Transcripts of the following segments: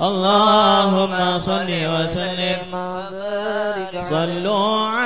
اللهم صل وسلم. صلوا على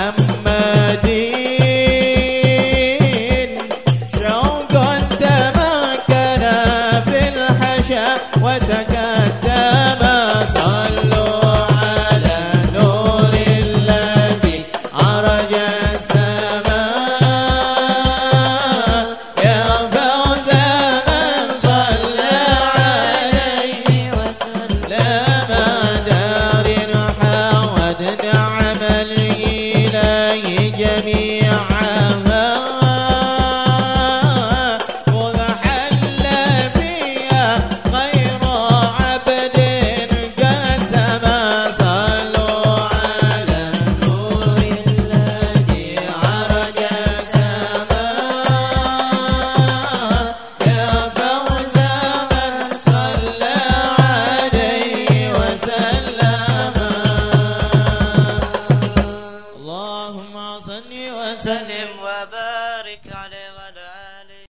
I'm